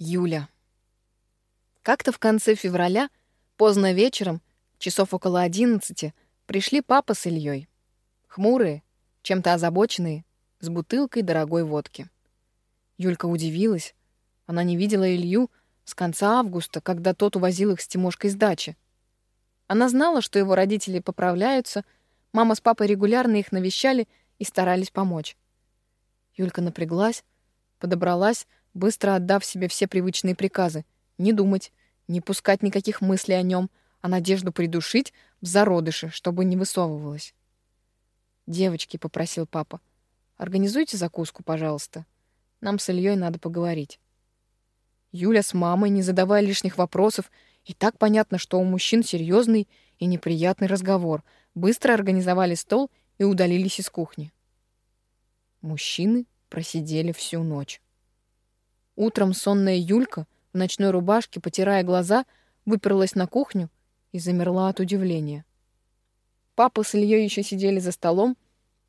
Юля. Как-то в конце февраля, поздно вечером, часов около одиннадцати, пришли папа с Ильей. Хмурые, чем-то озабоченные, с бутылкой дорогой водки. Юлька удивилась. Она не видела Илью с конца августа, когда тот увозил их с Тимошкой с дачи. Она знала, что его родители поправляются, мама с папой регулярно их навещали и старались помочь. Юлька напряглась, подобралась, быстро отдав себе все привычные приказы: не думать, не пускать никаких мыслей о нем, а надежду придушить в зародыше, чтобы не высовывалась. «Девочки», — попросил папа, — «организуйте закуску, пожалуйста. Нам с Ильей надо поговорить». Юля с мамой, не задавая лишних вопросов, и так понятно, что у мужчин серьезный и неприятный разговор, быстро организовали стол и удалились из кухни. Мужчины просидели всю ночь. Утром сонная Юлька в ночной рубашке, потирая глаза, выперлась на кухню и замерла от удивления. Папа с Ильей еще сидели за столом,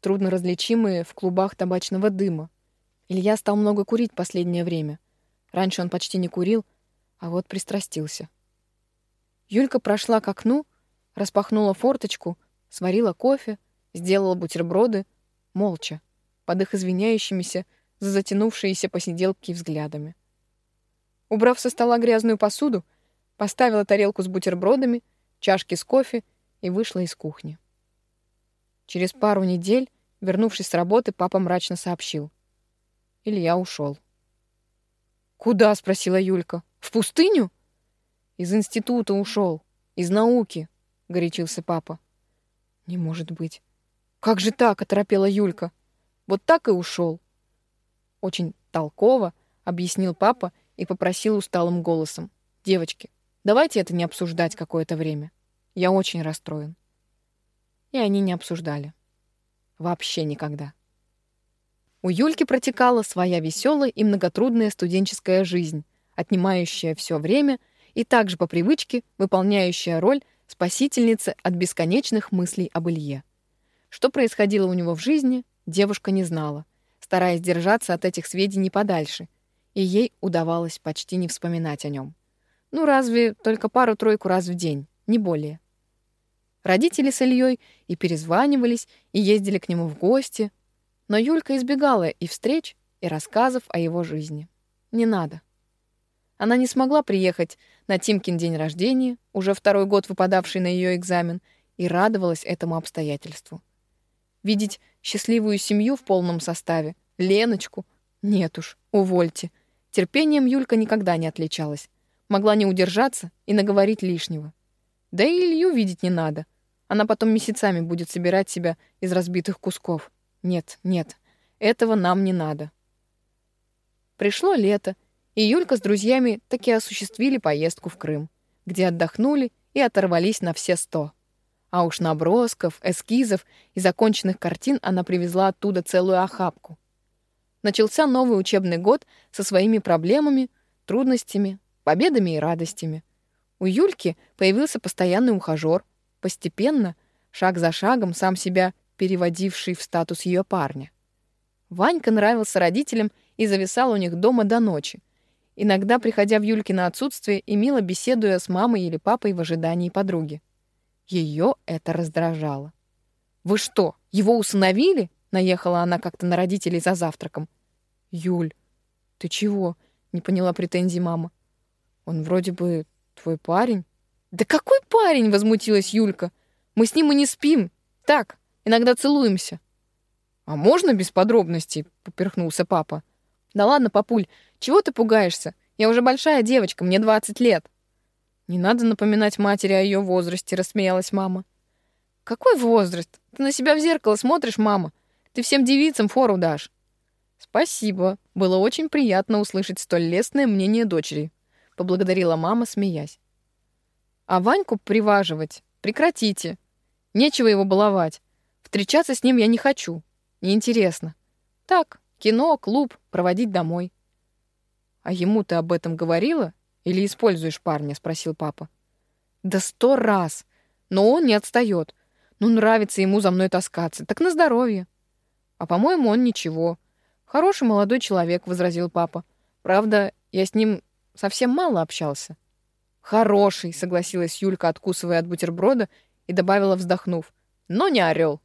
трудно различимые в клубах табачного дыма. Илья стал много курить последнее время. Раньше он почти не курил, а вот пристрастился. Юлька прошла к окну, распахнула форточку, сварила кофе, сделала бутерброды, молча, под их извиняющимися, за затянувшиеся посиделки взглядами. Убрав со стола грязную посуду, поставила тарелку с бутербродами, чашки с кофе и вышла из кухни. Через пару недель, вернувшись с работы, папа мрачно сообщил. Илья ушел. «Куда?» — спросила Юлька. «В пустыню?» «Из института ушел, из науки», — горячился папа. «Не может быть». «Как же так?» — оторопела Юлька. «Вот так и ушел очень толково объяснил папа и попросил усталым голосом. «Девочки, давайте это не обсуждать какое-то время. Я очень расстроен». И они не обсуждали. Вообще никогда. У Юльки протекала своя веселая и многотрудная студенческая жизнь, отнимающая все время и также по привычке выполняющая роль спасительницы от бесконечных мыслей об Илье. Что происходило у него в жизни, девушка не знала — стараясь держаться от этих сведений подальше, и ей удавалось почти не вспоминать о нем. Ну, разве только пару-тройку раз в день, не более. Родители с Ильей и перезванивались, и ездили к нему в гости, но Юлька избегала и встреч, и рассказов о его жизни. Не надо. Она не смогла приехать на Тимкин день рождения, уже второй год выпадавший на ее экзамен, и радовалась этому обстоятельству. Видеть счастливую семью в полном составе, Леночку. Нет уж, увольте. Терпением Юлька никогда не отличалась. Могла не удержаться и наговорить лишнего. Да и Илью видеть не надо. Она потом месяцами будет собирать себя из разбитых кусков. Нет, нет, этого нам не надо. Пришло лето, и Юлька с друзьями таки осуществили поездку в Крым, где отдохнули и оторвались на все сто. А уж набросков, эскизов и законченных картин она привезла оттуда целую охапку. Начался новый учебный год со своими проблемами, трудностями, победами и радостями. У Юльки появился постоянный ухажёр, постепенно, шаг за шагом, сам себя переводивший в статус ее парня. Ванька нравился родителям и зависал у них дома до ночи, иногда приходя в Юлькино отсутствие и мило беседуя с мамой или папой в ожидании подруги. Ее это раздражало. «Вы что, его усыновили?» — наехала она как-то на родителей за завтраком. «Юль, ты чего?» — не поняла претензий мама. «Он вроде бы твой парень». «Да какой парень?» — возмутилась Юлька. «Мы с ним и не спим. Так, иногда целуемся». «А можно без подробностей?» — поперхнулся папа. «Да ладно, папуль, чего ты пугаешься? Я уже большая девочка, мне двадцать лет». Не надо напоминать матери о ее возрасте, рассмеялась мама. Какой возраст? Ты на себя в зеркало смотришь, мама? Ты всем девицам фору дашь. Спасибо. Было очень приятно услышать столь лестное мнение дочери, поблагодарила мама, смеясь. А Ваньку приваживать прекратите. Нечего его баловать. Встречаться с ним я не хочу. Неинтересно. Так, кино, клуб, проводить домой. А ему ты об этом говорила? Или используешь парня?» — спросил папа. «Да сто раз! Но он не отстает. Ну, нравится ему за мной таскаться. Так на здоровье!» «А, по-моему, он ничего. Хороший молодой человек», — возразил папа. «Правда, я с ним совсем мало общался. Хороший, согласилась Юлька, откусывая от бутерброда, и добавила, вздохнув. Но не орел.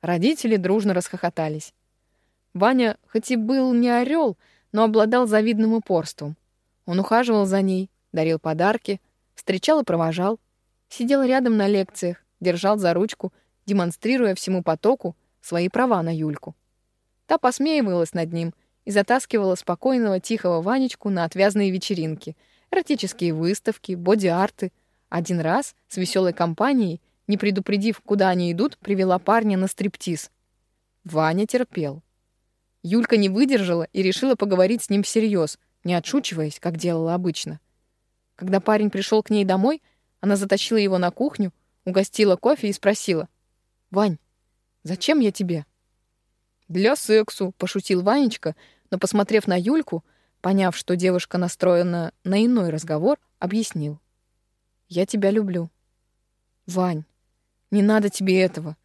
Родители дружно расхохотались. Ваня, хоть и был не орел, но обладал завидным упорством. Он ухаживал за ней, дарил подарки, встречал и провожал, сидел рядом на лекциях, держал за ручку, демонстрируя всему потоку свои права на Юльку. Та посмеивалась над ним и затаскивала спокойного, тихого Ванечку на отвязные вечеринки, эротические выставки, боди-арты. Один раз с веселой компанией, не предупредив, куда они идут, привела парня на стриптиз. Ваня терпел. Юлька не выдержала и решила поговорить с ним всерьез, не отшучиваясь, как делала обычно. Когда парень пришел к ней домой, она затащила его на кухню, угостила кофе и спросила. «Вань, зачем я тебе?» «Для сексу», — пошутил Ванечка, но, посмотрев на Юльку, поняв, что девушка настроена на иной разговор, объяснил. «Я тебя люблю». «Вань, не надо тебе этого.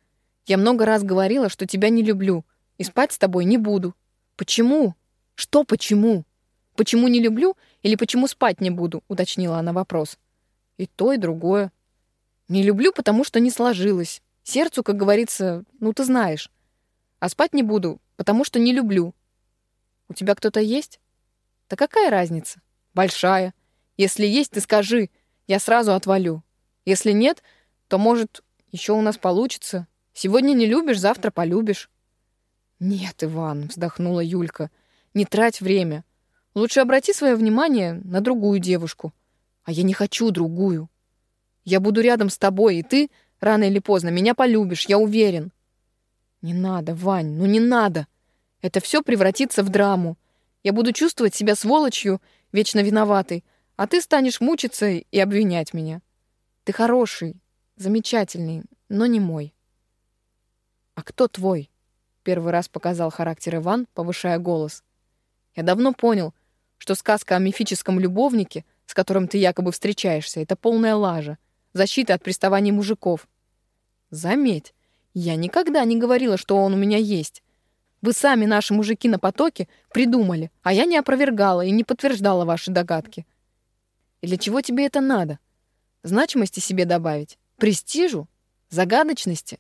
Я много раз говорила, что тебя не люблю, и спать с тобой не буду. Почему? Что почему? Почему не люблю или почему спать не буду?» — уточнила она вопрос. «И то, и другое. Не люблю, потому что не сложилось. Сердцу, как говорится, ну ты знаешь. А спать не буду, потому что не люблю. У тебя кто-то есть? Да какая разница? Большая. Если есть, ты скажи, я сразу отвалю. Если нет, то, может, еще у нас получится. Сегодня не любишь, завтра полюбишь. Нет, Иван, вздохнула Юлька, не трать время. Лучше обрати свое внимание на другую девушку. А я не хочу другую. Я буду рядом с тобой, и ты рано или поздно меня полюбишь, я уверен. Не надо, Вань, ну не надо. Это все превратится в драму. Я буду чувствовать себя сволочью, вечно виноватой, а ты станешь мучиться и обвинять меня. Ты хороший, замечательный, но не мой. А кто твой? Первый раз показал характер Иван, повышая голос. Я давно понял, что сказка о мифическом любовнике, с которым ты якобы встречаешься, это полная лажа, защита от приставаний мужиков. Заметь, я никогда не говорила, что он у меня есть. Вы сами, наши мужики на потоке, придумали, а я не опровергала и не подтверждала ваши догадки. И для чего тебе это надо? Значимости себе добавить? Престижу? Загадочности?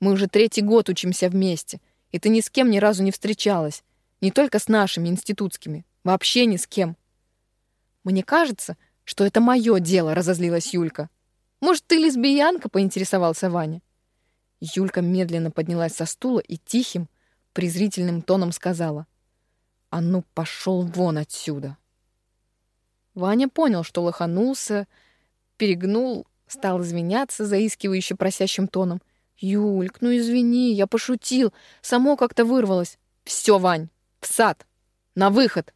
Мы уже третий год учимся вместе, и ты ни с кем ни разу не встречалась. Не только с нашими институтскими. Вообще ни с кем. Мне кажется, что это мое дело, разозлилась Юлька. Может, ты лесбиянка, поинтересовался Ваня. Юлька медленно поднялась со стула и тихим, презрительным тоном сказала: "А ну, пошел вон отсюда". Ваня понял, что лоханулся, перегнул, стал извиняться заискивающе просящим тоном. «Юльк, ну извини, я пошутил, само как-то вырвалось. Все, Вань, в сад, на выход!»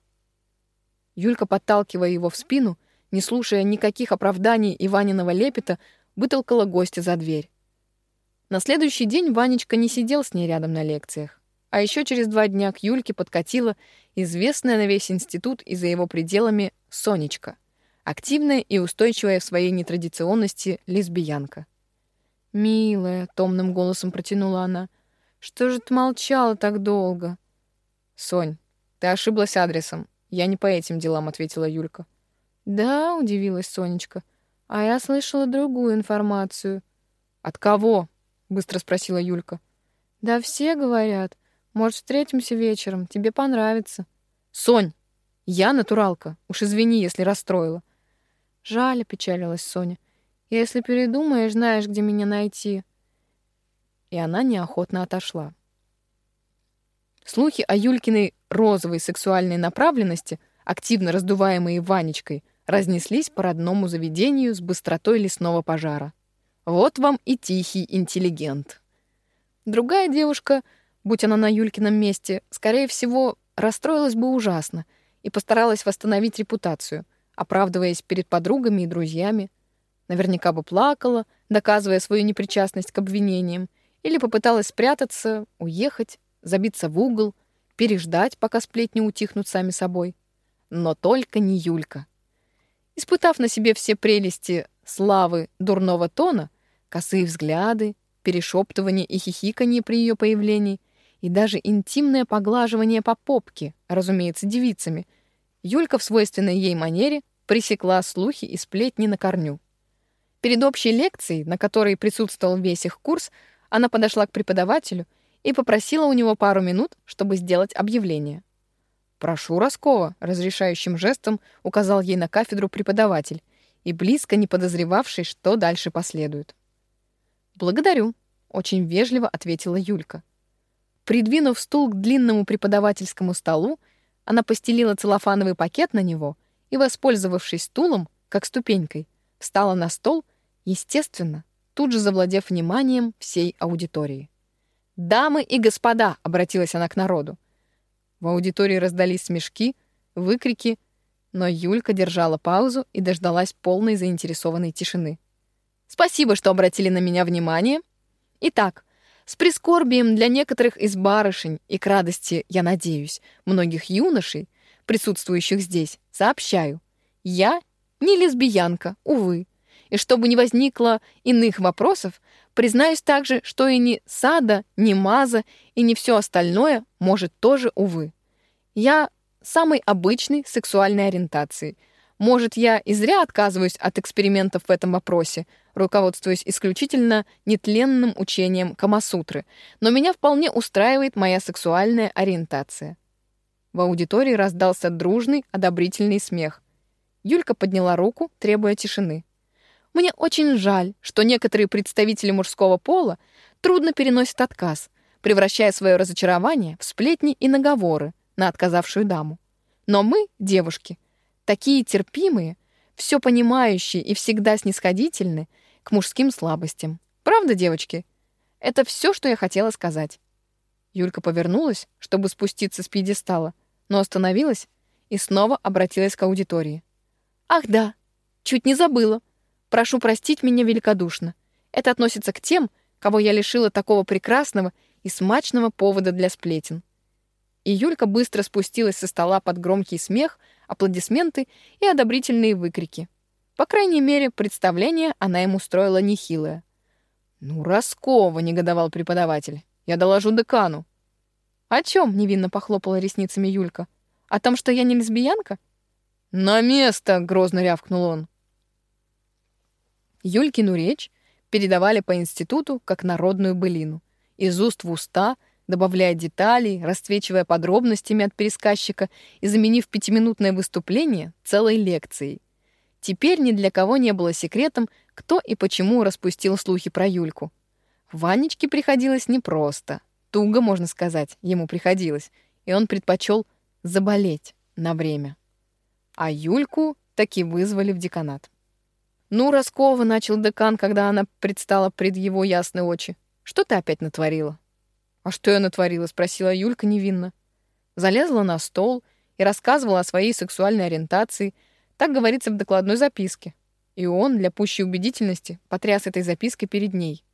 Юлька, подталкивая его в спину, не слушая никаких оправданий Иваниного лепета, вытолкала гостя за дверь. На следующий день Ванечка не сидел с ней рядом на лекциях. А еще через два дня к Юльке подкатила известная на весь институт и за его пределами Сонечка, активная и устойчивая в своей нетрадиционности лесбиянка. «Милая», — томным голосом протянула она, — «что же ты молчала так долго?» «Сонь, ты ошиблась адресом. Я не по этим делам», — ответила Юлька. «Да», — удивилась Сонечка, — «а я слышала другую информацию». «От кого?» быстро спросила Юлька. Да все говорят. Может, встретимся вечером, тебе понравится. Сонь, я натуралка. Уж извини, если расстроила. Жаль, печалилась Соня. Если передумаешь, знаешь, где меня найти. И она неохотно отошла. Слухи о Юлькиной розовой сексуальной направленности, активно раздуваемые Ванечкой, разнеслись по родному заведению с быстротой лесного пожара. Вот вам и тихий интеллигент. Другая девушка, будь она на Юлькином месте, скорее всего, расстроилась бы ужасно и постаралась восстановить репутацию, оправдываясь перед подругами и друзьями. Наверняка бы плакала, доказывая свою непричастность к обвинениям, или попыталась спрятаться, уехать, забиться в угол, переждать, пока сплетни утихнут сами собой. Но только не Юлька. Испытав на себе все прелести славы дурного тона, косые взгляды, перешептывание и хихиканье при ее появлении и даже интимное поглаживание по попке, разумеется, девицами, Юлька в свойственной ей манере пресекла слухи и сплетни на корню. Перед общей лекцией, на которой присутствовал весь их курс, она подошла к преподавателю и попросила у него пару минут, чтобы сделать объявление. «Прошу, Роскова», — разрешающим жестом указал ей на кафедру преподаватель, и близко не подозревавший, что дальше последует. «Благодарю», — очень вежливо ответила Юлька. Придвинув стул к длинному преподавательскому столу, она постелила целлофановый пакет на него и, воспользовавшись стулом, как ступенькой, встала на стол, естественно, тут же завладев вниманием всей аудитории. «Дамы и господа!» — обратилась она к народу. В аудитории раздались смешки, выкрики, но Юлька держала паузу и дождалась полной заинтересованной тишины. «Спасибо, что обратили на меня внимание. Итак, с прискорбием для некоторых из барышень и к радости, я надеюсь, многих юношей, присутствующих здесь, сообщаю. Я не лесбиянка, увы. И чтобы не возникло иных вопросов, признаюсь также, что и ни сада, ни маза, и не все остальное может тоже, увы. Я самой обычной сексуальной ориентации. Может, я и зря отказываюсь от экспериментов в этом вопросе, руководствуясь исключительно нетленным учением Камасутры, но меня вполне устраивает моя сексуальная ориентация. В аудитории раздался дружный, одобрительный смех. Юлька подняла руку, требуя тишины. Мне очень жаль, что некоторые представители мужского пола трудно переносят отказ, превращая свое разочарование в сплетни и наговоры на отказавшую даму. Но мы, девушки, такие терпимые, все понимающие и всегда снисходительны к мужским слабостям. Правда, девочки? Это все, что я хотела сказать. Юлька повернулась, чтобы спуститься с пьедестала, но остановилась и снова обратилась к аудитории. «Ах да, чуть не забыла. Прошу простить меня великодушно. Это относится к тем, кого я лишила такого прекрасного и смачного повода для сплетен». И Юлька быстро спустилась со стола под громкий смех, аплодисменты и одобрительные выкрики. По крайней мере, представление она им устроила нехилое. «Ну, Роскова!» — негодовал преподаватель. «Я доложу декану». «О чем?» — невинно похлопала ресницами Юлька. «О том, что я не лесбиянка?» «На место!» — грозно рявкнул он. Юлькину речь передавали по институту как народную былину. Из уст в уста, добавляя деталей, расцвечивая подробностями от пересказчика и заменив пятиминутное выступление целой лекцией. Теперь ни для кого не было секретом, кто и почему распустил слухи про Юльку. Ванечке приходилось непросто. Туго, можно сказать, ему приходилось, и он предпочел заболеть на время. А Юльку таки вызвали в деканат. «Ну, Роскова», — начал декан, когда она предстала пред его ясные очи. «Что ты опять натворила?» «А что я натворила?» — спросила Юлька невинно. Залезла на стол и рассказывала о своей сексуальной ориентации — так говорится в докладной записке. И он, для пущей убедительности, потряс этой запиской перед ней.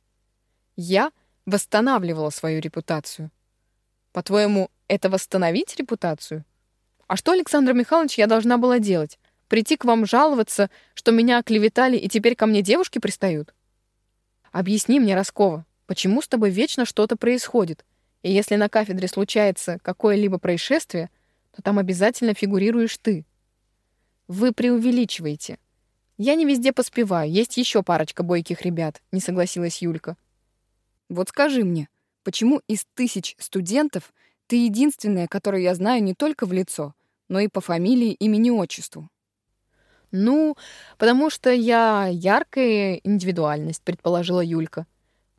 Я восстанавливала свою репутацию. По-твоему, это восстановить репутацию? А что, Александр Михайлович, я должна была делать? Прийти к вам жаловаться, что меня оклеветали, и теперь ко мне девушки пристают? Объясни мне, Роскова, почему с тобой вечно что-то происходит? И если на кафедре случается какое-либо происшествие, то там обязательно фигурируешь ты. Вы преувеличиваете. Я не везде поспеваю, есть еще парочка бойких ребят, не согласилась Юлька. Вот скажи мне, почему из тысяч студентов ты единственная, которую я знаю не только в лицо, но и по фамилии, имени, отчеству? Ну, потому что я яркая индивидуальность, предположила Юлька.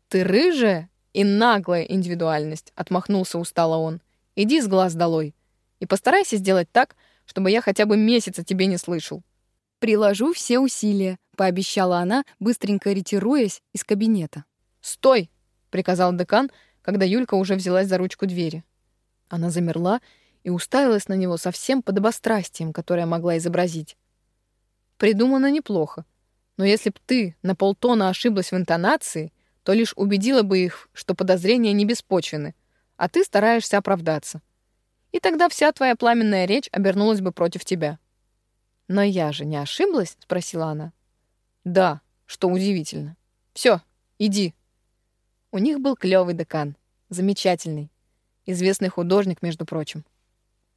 Ты рыжая и наглая индивидуальность, отмахнулся устало он. Иди с глаз долой и постарайся сделать так, чтобы я хотя бы месяца тебе не слышал. Приложу все усилия, пообещала она, быстренько ретируясь из кабинета. Стой, приказал декан, когда Юлька уже взялась за ручку двери. Она замерла и уставилась на него со всем подобострастием, которое могла изобразить. Придумано неплохо, но если б ты на полтона ошиблась в интонации, то лишь убедила бы их, что подозрения не беспочвены, а ты стараешься оправдаться и тогда вся твоя пламенная речь обернулась бы против тебя. Но я же не ошиблась, спросила она. Да, что удивительно. Все, иди. У них был клевый декан, замечательный, известный художник, между прочим.